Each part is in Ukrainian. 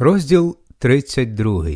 Розділ 32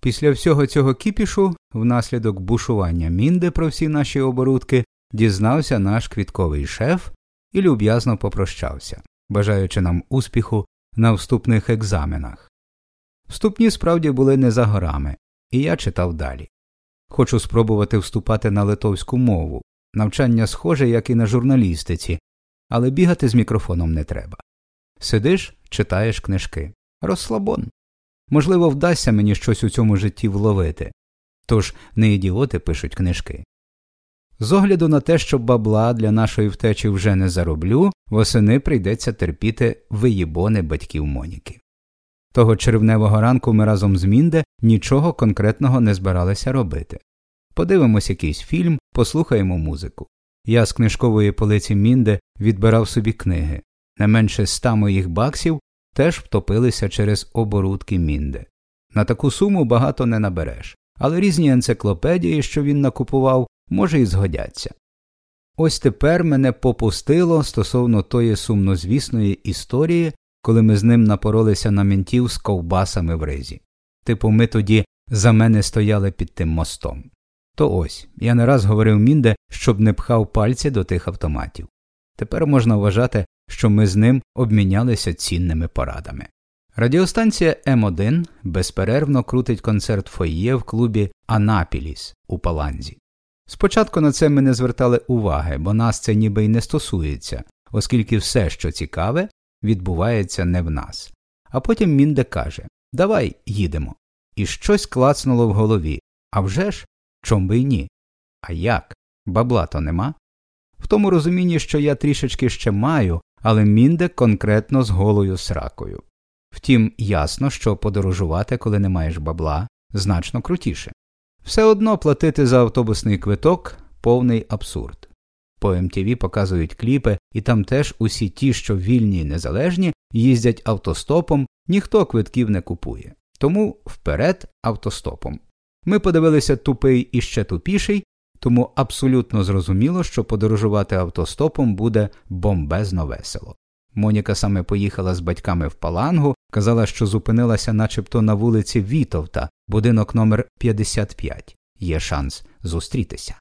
Після всього цього кіпішу, внаслідок бушування мінде про всі наші оборудки, дізнався наш квітковий шеф і люб'язно попрощався, бажаючи нам успіху на вступних екзаменах. Вступні справді були не за горами, і я читав далі. Хочу спробувати вступати на литовську мову, навчання схоже, як і на журналістиці, але бігати з мікрофоном не треба. Сидиш, читаєш книжки. Розслабон. Можливо, вдасться мені щось у цьому житті вловити. Тож не ідіоти пишуть книжки. З огляду на те, що бабла для нашої втечі вже не зароблю, восени прийдеться терпіти виїбони батьків Моніки. Того червневого ранку ми разом з Мінде нічого конкретного не збиралися робити. Подивимось якийсь фільм, послухаємо музику. Я з книжкової полиці Мінде відбирав собі книги, не менше ста моїх баксів теж втопилися через оборудки Мінде. На таку суму багато не набереш, але різні енциклопедії, що він накупував, може і згодяться. Ось тепер мене попустило стосовно тої сумнозвісної історії, коли ми з ним напоролися на ментів з ковбасами в ризі. Типу, ми тоді за мене стояли під тим мостом. То ось я не раз говорив Мінде, щоб не пхав пальці до тих автоматів. Тепер можна вважати, що ми з ним обмінялися цінними порадами. Радіостанція М1 безперервно крутить концерт фоє в клубі Анапіліс у Паланзі. Спочатку на це ми не звертали уваги, бо нас це ніби й не стосується, оскільки все, що цікаве, відбувається не в нас. А потім Мінде каже Давай їдемо. І щось клацнуло в голові. А вже ж, чом би й ні? А як? Бабла то нема? В тому розумінні, що я трішечки ще маю, але мінде конкретно з голою сракою. Втім, ясно, що подорожувати, коли не маєш бабла, значно крутіше. Все одно платити за автобусний квиток повний абсурд. По МТВ показують кліпи, і там теж усі ті, що вільні й незалежні, їздять автостопом, ніхто квитків не купує. Тому вперед автостопом. Ми подивилися тупий і ще тупіший, тому абсолютно зрозуміло, що подорожувати автостопом буде бомбезно весело. Моніка саме поїхала з батьками в Палангу, казала, що зупинилася начебто на вулиці Вітовта, будинок номер 55 Є шанс зустрітися.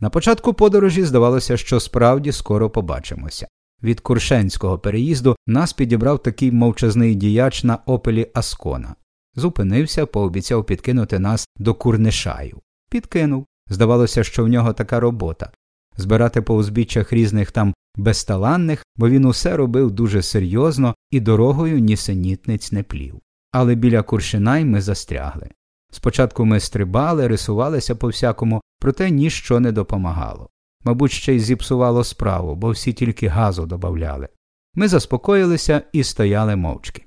На початку подорожі здавалося, що справді скоро побачимося. Від Куршенського переїзду нас підібрав такий мовчазний діяч на опелі Аскона. Зупинився, пообіцяв підкинути нас до Курнишаю. Підкинув. Здавалося, що в нього така робота збирати по узбіччях різних там безталанних, бо він усе робив дуже серйозно і дорогою нісенітниць не плів. Але біля Куршинай ми застрягли. Спочатку ми стрибали, рисувалися по всякому, проте ніщо не допомагало. Мабуть, ще й зіпсувало справу, бо всі тільки газу добавляли. Ми заспокоїлися і стояли мовчки.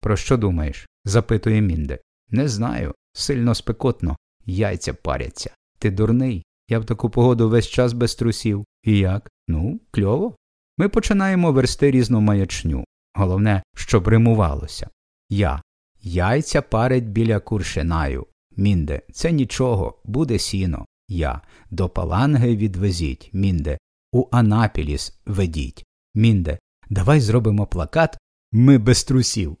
Про що думаєш? запитує Мінде. Не знаю. Сильно спекотно, яйця паряться. Ти дурний. Я в таку погоду весь час без трусів. І як? Ну, кльово. Ми починаємо версти різну маячню. Головне, щоб римувалося. Я. Яйця парить біля куршинаю. Мінде, це нічого, буде сіно. Я. До паланги відвезіть. Мінде. У Анапіліс ведіть. Мінде. Давай зробимо плакат. Ми без трусів.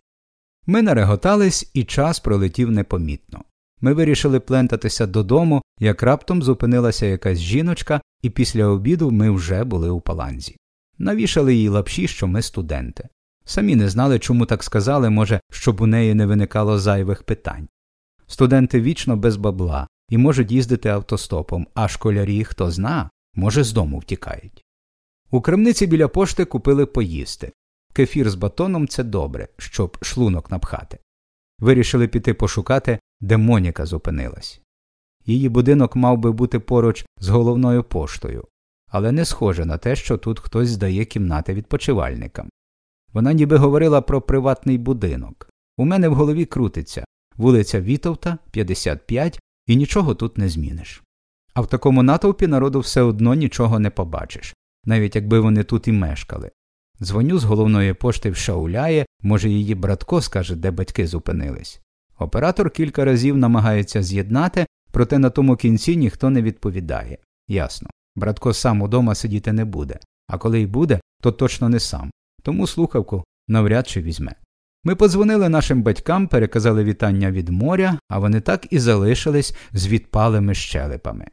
Ми нареготались, і час пролетів непомітно. Ми вирішили плентатися додому, як раптом зупинилася якась жіночка, і після обіду ми вже були у паланзі. Навішали їй лапші, що ми студенти. Самі не знали, чому так сказали, може, щоб у неї не виникало зайвих питань. Студенти вічно без бабла і можуть їздити автостопом, а школярі, хто зна, може, з дому втікають. У крамниці біля пошти купили поїсти. Кефір з батоном це добре, щоб шлунок напхати. Вирішили піти пошукати, де Моніка зупинилась. Її будинок мав би бути поруч з головною поштою, але не схоже на те, що тут хтось здає кімнати відпочивальникам. Вона ніби говорила про приватний будинок. У мене в голові крутиться вулиця Вітовта, 55, і нічого тут не зміниш. А в такому натовпі народу все одно нічого не побачиш, навіть якби вони тут і мешкали. Дзвоню з головної пошти в Шауляє, може, її братко скаже, де батьки зупинились. Оператор кілька разів намагається з'єднати, проте на тому кінці ніхто не відповідає. Ясно. Братко сам удома сидіти не буде, а коли й буде, то точно не сам, тому слухавку навряд чи візьме. Ми подзвонили нашим батькам, переказали вітання від моря, а вони так і залишились з відпалими щелепами.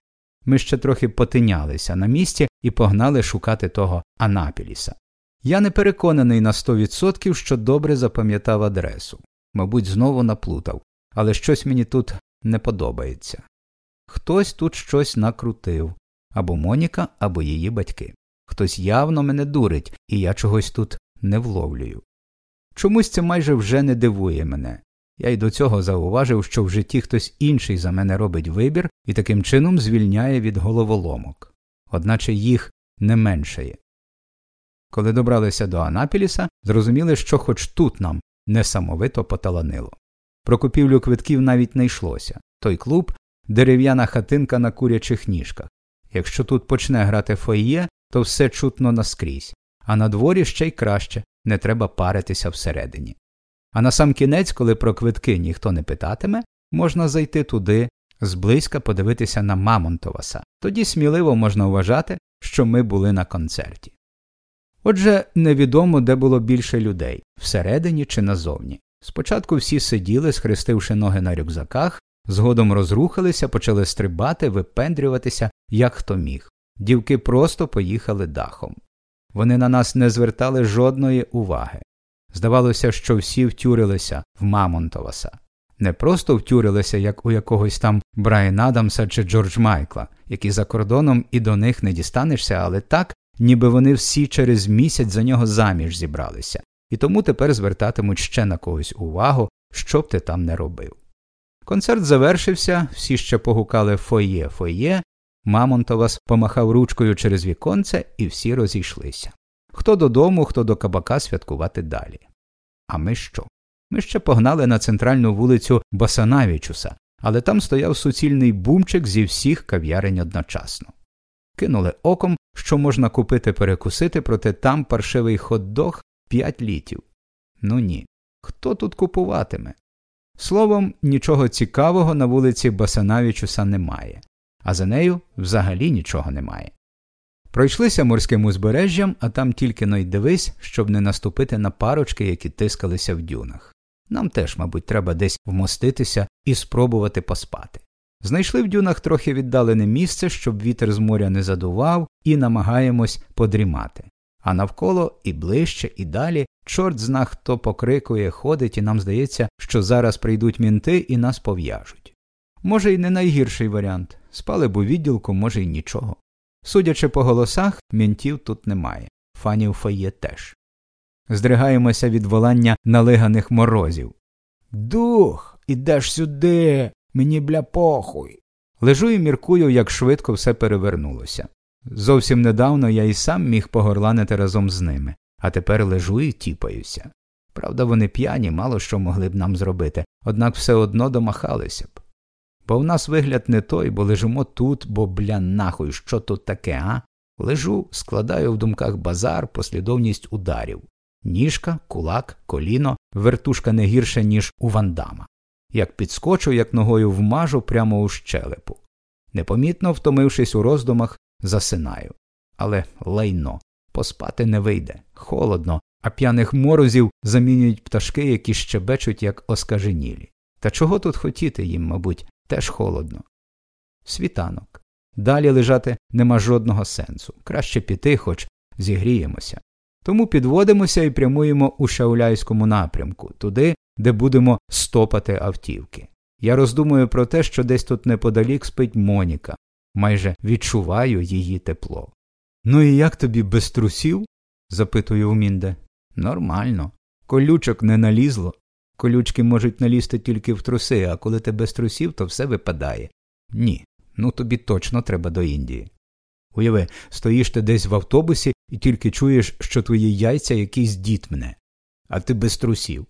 Ми ще трохи потинялися на місці і погнали шукати того Анапіліса. Я не переконаний на сто відсотків, що добре запам'ятав адресу. Мабуть, знову наплутав, але щось мені тут не подобається. Хтось тут щось накрутив або Моніка, або її батьки. Хтось явно мене дурить, і я чогось тут не вловлюю. Чомусь це майже вже не дивує мене. Я й до цього зауважив, що в житті хтось інший за мене робить вибір і таким чином звільняє від головоломок, одначе їх не меншає. Коли добралися до Анапіліса, зрозуміли, що хоч тут нам несамовито поталанило. Про купівлю квитків навіть не йшлося той клуб дерев'яна хатинка на курячих ніжках. Якщо тут почне грати фоє, то все чутно наскрізь, а на дворі ще й краще не треба паритися всередині. А на сам кінець, коли про квитки ніхто не питатиме, можна зайти туди, зблизька подивитися на Мамонтоваса, тоді сміливо можна вважати, що ми були на концерті. Отже, невідомо, де було більше людей всередині чи назовні. Спочатку всі сиділи, схрестивши ноги на рюкзаках, згодом розрухалися, почали стрибати, випендрюватися, як хто міг. Дівки просто поїхали дахом. Вони на нас не звертали жодної уваги. Здавалося, що всі втюрилися в Мамонтоваса. Не просто втюрилися, як у якогось там Брайан Адамса чи Джордж Майкла, які за кордоном і до них не дістанешся, але так, ніби вони всі через місяць за нього заміж зібралися, і тому тепер звертатимуть ще на когось увагу, що б ти там не робив. Концерт завершився, всі ще погукали фоє, фоє, Мамонтовас помахав ручкою через віконце, і всі розійшлися. Хто додому, хто до кабака святкувати далі. А ми що? Ми ще погнали на центральну вулицю Басанавічуса, але там стояв суцільний бумчик зі всіх кав'ярень одночасно. Кинули оком, що можна купити перекусити, проте там паршивий хот-дог п'ять літів. Ну ні. Хто тут купуватиме? Словом, нічого цікавого на вулиці Басанавічуса немає, а за нею взагалі нічого немає. Пройшлися морським узбережжям, а там тільки но й дивись, щоб не наступити на парочки, які тискалися в дюнах. Нам теж, мабуть, треба десь вмоститися і спробувати поспати. Знайшли в дюнах трохи віддалене місце, щоб вітер з моря не задував, і намагаємось подрімати. А навколо і ближче, і далі чорт зна хто покрикує, ходить, і нам здається, що зараз прийдуть мінти і нас пов'яжуть. Може, й не найгірший варіант спали б у відділку, може, й нічого. Судячи по голосах, мінтів тут немає, фанів фоє теж. Здригаємося від волання налиганих морозів. Дух, ідеш сюди, мені бля похуй. Лежу і міркую, як швидко все перевернулося. Зовсім недавно я і сам міг погорланити разом з ними, а тепер лежу і тіпаюся. Правда, вони п'яні, мало що могли б нам зробити, однак все одно домахалися б. Бо в нас вигляд не той, бо лежимо тут, бо бля нахуй, що тут таке, а? Лежу, складаю в думках базар, послідовність ударів. Ніжка, кулак, коліно, вертушка не гірше, ніж у вандама. Як підскочу, як ногою вмажу прямо у щелепу. Непомітно втомившись у роздумах, засинаю. Але лайно, поспати не вийде, холодно, а п'яних морозів замінюють пташки, які щебечуть, як оскаженілі. Та чого тут хотіти їм, мабуть, теж холодно. Світанок. Далі лежати нема жодного сенсу. Краще піти, хоч зігріємося. Тому підводимося і прямуємо у шауляйському напрямку, туди, де будемо стопати автівки. Я роздумую про те, що десь тут неподалік спить Моніка, майже відчуваю її тепло. Ну і як тобі без трусів? запитую у Мінде. Нормально. Колючок не налізло. Колючки можуть налізти тільки в труси, а коли ти без трусів, то все випадає. Ні, ну тобі точно треба до Індії. Уяви, стоїш ти десь в автобусі і тільки чуєш, що твої яйця якийсь дід мене, а ти без трусів.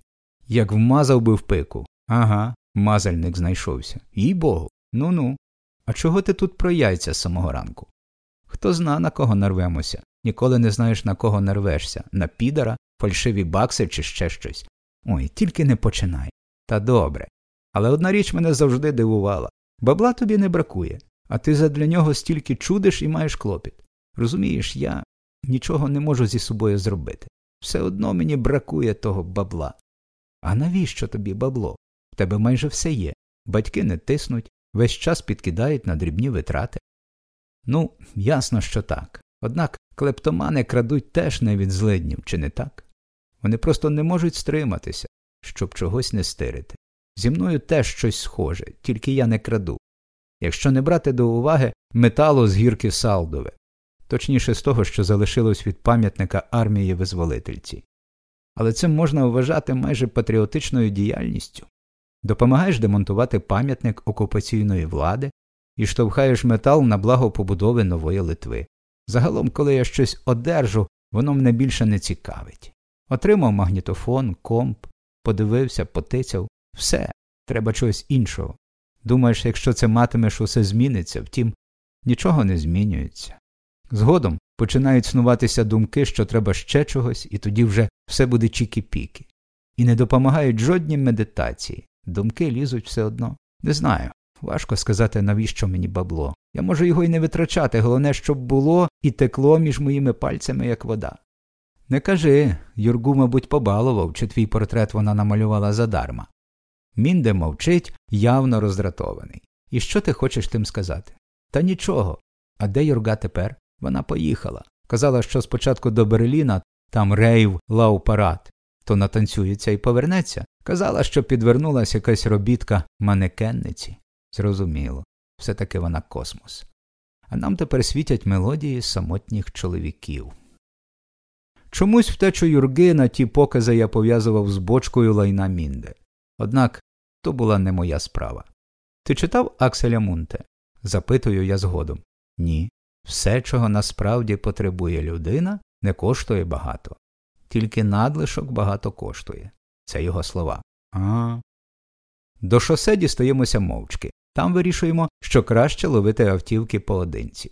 Як вмазав би в пику. Ага, мазальник знайшовся. Їй богу. Ну ну. А чого ти тут про яйця з самого ранку? Хто зна, на кого нарвемося, ніколи не знаєш, на кого нарвешся на підара, фальшиві бакси чи ще щось. Ой, тільки не починай. Та добре. Але одна річ мене завжди дивувала бабла тобі не бракує, а ти задля нього стільки чудиш і маєш клопіт. Розумієш, я нічого не можу зі собою зробити. Все одно мені бракує того бабла. А навіщо тобі бабло? В тебе майже все є. Батьки не тиснуть, весь час підкидають на дрібні витрати. Ну, ясно, що так. Однак клептомани крадуть теж не від злиднів, чи не так? Вони просто не можуть стриматися, щоб чогось не стирити. Зі мною теж щось схоже, тільки я не краду. Якщо не брати до уваги металу з гірки Салдове, точніше з того, що залишилось від пам'ятника армії визволительці. Але це можна вважати майже патріотичною діяльністю. Допомагаєш демонтувати пам'ятник окупаційної влади і штовхаєш метал на благо побудови нової Литви. Загалом, коли я щось одержу, воно мене більше не цікавить. Отримав магнітофон, комп, подивився, потицяв все, треба чогось іншого. Думаєш, якщо це матимеш, усе зміниться, втім, нічого не змінюється. Згодом починають снуватися думки, що треба ще чогось, і тоді вже все буде чікі-піки. І не допомагають жодні медитації, думки лізуть все одно. Не знаю. Важко сказати, навіщо мені бабло. Я можу його й не витрачати, головне, щоб було і текло між моїми пальцями, як вода. Не кажи, Юргу, мабуть, побалував, чи твій портрет вона намалювала задарма. Мінде мовчить, явно роздратований. І що ти хочеш тим сказати? Та нічого. А де Юрга тепер? Вона поїхала. Казала, що спочатку до Берліна, там рейв лав парад, то натанцюється і повернеться. Казала, що підвернулася якась робітка манекенниці. Зрозуміло, все таки вона космос. А нам тепер світять мелодії самотніх чоловіків. Чомусь втечу юрги на ті покази я пов'язував з бочкою лайна Мінде. Однак то була не моя справа. Ти читав Акселя Мунте? запитую я згодом. Ні. Все, чого насправді потребує людина, не коштує багато. Тільки надлишок багато коштує. Це його слова. А. До шосе дістаємося мовчки. Там вирішуємо, що краще ловити автівки поодинці.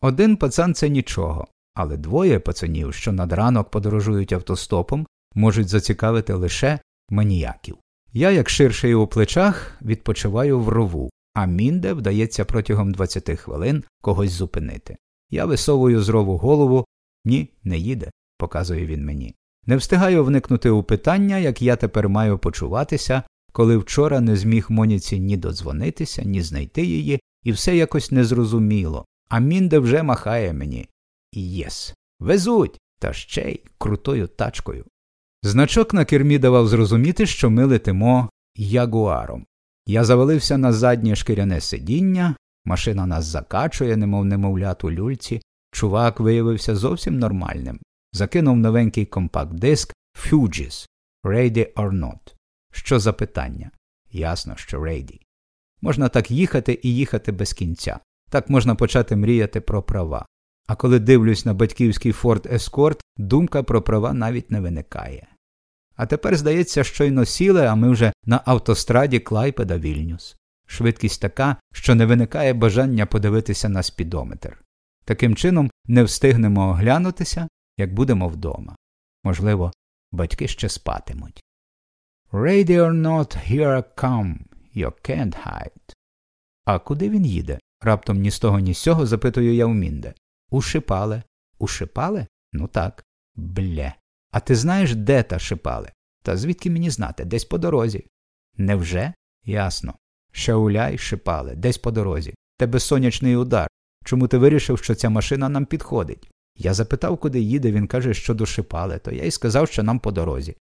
Один пацан це нічого, але двоє пацанів, що над ранок подорожують автостопом, можуть зацікавити лише маніяків. Я, як ширший у плечах, відпочиваю в рову, а мінде вдається протягом 20 хвилин когось зупинити. Я висовую з рову голову ні, не їде, показує він мені. Не встигаю вникнути у питання, як я тепер маю почуватися, коли вчора не зміг Моніці ні додзвонитися, ні знайти її, і все якось незрозуміло, а мінде вже махає мені. І єс. Везуть, та ще й крутою тачкою. Значок на кермі давав зрозуміти, що ми летимо ягуаром. Я завалився на заднє шкіряне сидіння, машина нас закачує, немов немовлят у люльці. Чувак виявився зовсім нормальним. Закинув новенький компакт диск Fugees Ready or Not. Що за питання? Ясно, що Ready. Можна так їхати і їхати без кінця. Так можна почати мріяти про права. А коли дивлюсь на батьківський Ford Escort, думка про права навіть не виникає. А тепер, здається, щойно сіли, а ми вже на автостраді Клайпеда Вільнюс. Швидкість така, що не виникає бажання подивитися на спідометр. Таким чином не встигнемо оглянутися, як будемо вдома. Можливо, батьки ще спатимуть. Ready or not, here I come, you can't hide. А куди він їде? Раптом ні з того, ні з сього запитую я у Мінде. У Шипале. Шипале? Ну так. Бле. А ти знаєш, де та шипали? Та звідки мені знати? Десь по дорозі. Невже? Ясно. Шауляй шипали, десь по дорозі. Тебе сонячний удар. Чому ти вирішив, що ця машина нам підходить? Я запитав, куди їде, він каже, що до то я й сказав, що нам по дорозі.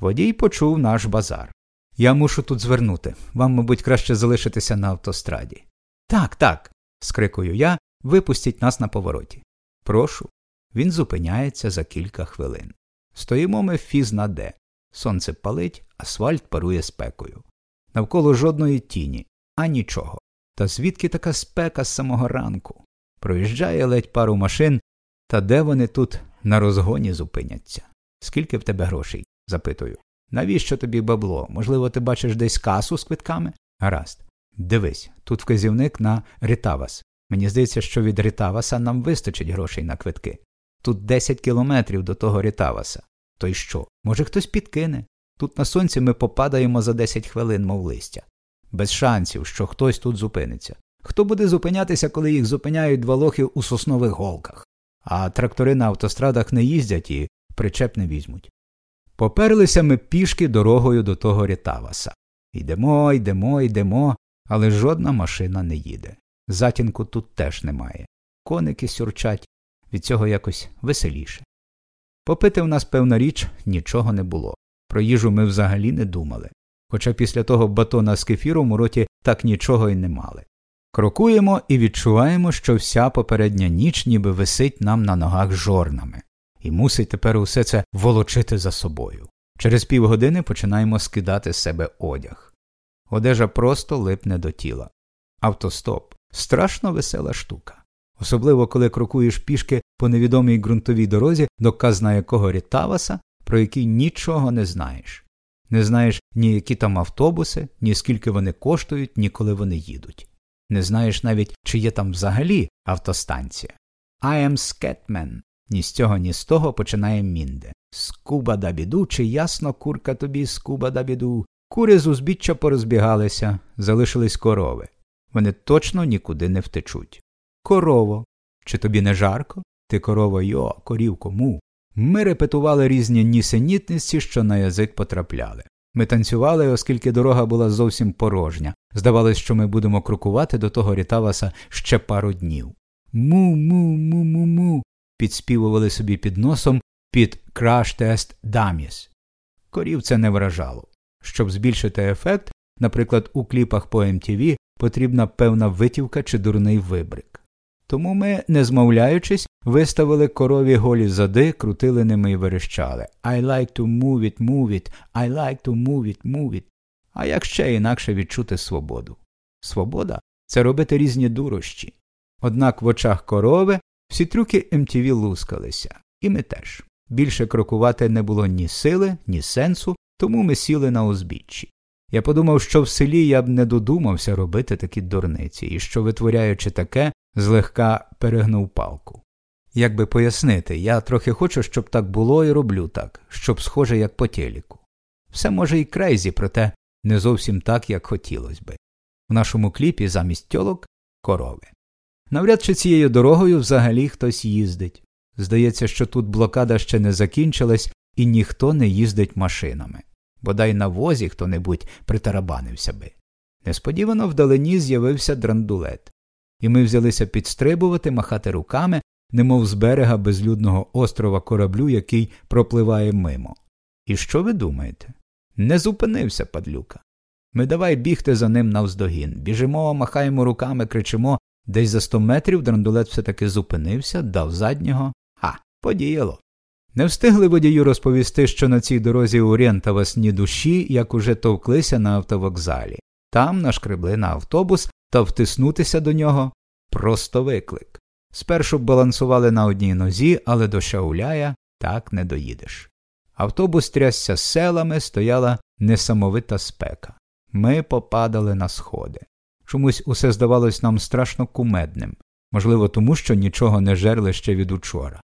Водій почув наш базар. Я мушу тут звернути. Вам, мабуть, краще залишитися на автостраді. Так, так. скрикую я, випустіть нас на повороті. Прошу. Він зупиняється за кілька хвилин. Стоїмо ми фіз на де. Сонце палить, асфальт парує спекою. Навколо жодної тіні, а нічого. Та звідки така спека з самого ранку? Проїжджає ледь пару машин, та де вони тут на розгоні зупиняться? Скільки в тебе грошей? запитую. Навіщо тобі бабло? Можливо, ти бачиш десь касу з квитками? Гаразд. Дивись, тут вказівник на Рітавас. Мені здається, що від Рітаваса нам вистачить грошей на квитки. Тут 10 кілометрів до того Рітаваса. То й що? Може, хтось підкине? Тут на сонці ми попадаємо за 10 хвилин, мов листя. Без шансів, що хтось тут зупиниться. Хто буде зупинятися, коли їх зупиняють два лохи у соснових голках? А трактори на автострадах не їздять і причеп не візьмуть. Поперлися ми пішки дорогою до того Рітаваса. Йдемо, йдемо, йдемо, але жодна машина не їде. Затінку тут теж немає. Коники сюрчать, від цього якось веселіше. Попити в нас, певна річ, нічого не було. Про їжу ми взагалі не думали, хоча після того батона з кефіром у роті так нічого й не мали. Крокуємо і відчуваємо, що вся попередня ніч ніби висить нам на ногах жорнами, і мусить тепер усе це волочити за собою. Через півгодини починаємо скидати з себе одяг. Одежа просто липне до тіла. Автостоп страшно весела штука. Особливо коли крокуєш пішки по невідомій ґрунтовій дорозі до казна якого Рітаваса, про який нічого не знаєш. Не знаєш ні які там автобуси, ні скільки вони коштують, ні коли вони їдуть. Не знаєш навіть, чи є там взагалі автостанція. I am Scatman. Ні з цього, ні з того починає мінде. Скуба дабіду, чи ясно курка тобі, скуба дабіду. Кури з узбіччя порозбігалися, залишились корови. Вони точно нікуди не втечуть. Корово. Чи тобі не жарко? Ти корова йо, корівко, му. Ми репетували різні нісенітниці, що на язик потрапляли. Ми танцювали, оскільки дорога була зовсім порожня. Здавалось, що ми будемо крокувати до того Рітаваса ще пару днів. Му, му, му, му, му. підспівували собі під носом під Crash Test Dummies. Корів це не вражало. Щоб збільшити ефект, наприклад, у кліпах по MTV потрібна певна витівка чи дурний вибрик. Тому ми, не змовляючись, виставили корові голі зади, крутили ними і верещали I like to move it, move it, I like to move it, move it. А як ще інакше відчути свободу? Свобода це робити різні дурощі. Однак в очах корови всі трюки MTV лускалися, і ми теж. Більше крокувати не було ні сили, ні сенсу, тому ми сіли на узбіччі. Я подумав, що в селі я б не додумався робити такі дурниці, і що, витворяючи таке, злегка перегнув палку. Як би пояснити, я трохи хочу, щоб так було і роблю так, щоб схоже, як по теліку. Все може і crazy, проте не зовсім так, як хотілося би. В нашому кліпі замість тьолок корови. Навряд чи цією дорогою взагалі хтось їздить. Здається, що тут блокада ще не закінчилась і ніхто не їздить машинами. Бодай на возі хто небудь притарабанився би. Несподівано вдалині з'явився драндулет, і ми взялися підстрибувати, махати руками, немов з берега безлюдного острова кораблю, який пропливає мимо. І що ви думаєте? Не зупинився падлюка. Ми давай бігти за ним навздогін. Біжимо, махаємо руками, кричимо. Десь за сто метрів драндулет все таки зупинився, дав заднього. Ха, подіяло. Не встигли водію розповісти, що на цій дорозі Рєнтавас ні душі, як уже товклися на автовокзалі. Там нашкребли на автобус та втиснутися до нього просто виклик. Спершу балансували на одній нозі, але до Шауляя так не доїдеш. Автобус трясся селами, стояла несамовита спека. Ми попадали на сходи. Чомусь усе здавалось нам страшно кумедним, можливо, тому, що нічого не жерли ще від учора.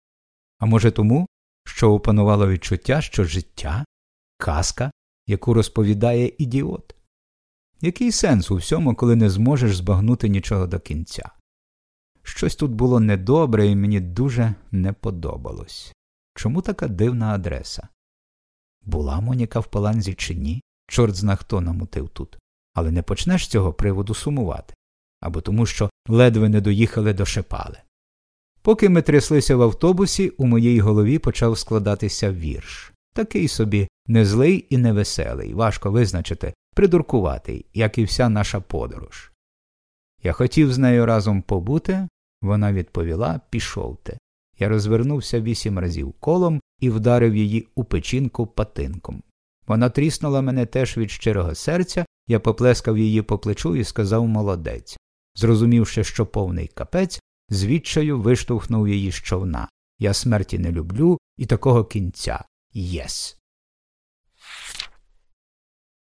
А може, тому, що опанувало відчуття, що життя казка, яку розповідає ідіот. Який сенс у всьому, коли не зможеш збагнути нічого до кінця? Щось тут було недобре і мені дуже не подобалось. Чому така дивна адреса? Була Моніка в паланзі чи ні? Чорт зна хто намутив тут. Але не почнеш з цього приводу сумувати або тому, що ледве не доїхали до шепали. Поки ми тряслися в автобусі, у моїй голові почав складатися вірш такий собі незлий і невеселий, важко визначити, придуркуватий, як і вся наша подорож. Я хотів з нею разом побути, вона відповіла пішов ти. Я розвернувся вісім разів колом і вдарив її у печінку патинком. Вона тріснула мене теж від щирого серця, я поплескав її по плечу і сказав молодець. Зрозумівши, що повний капець, з відчаю виштовхнув її з човна. Я смерті не люблю і такого кінця. Yes.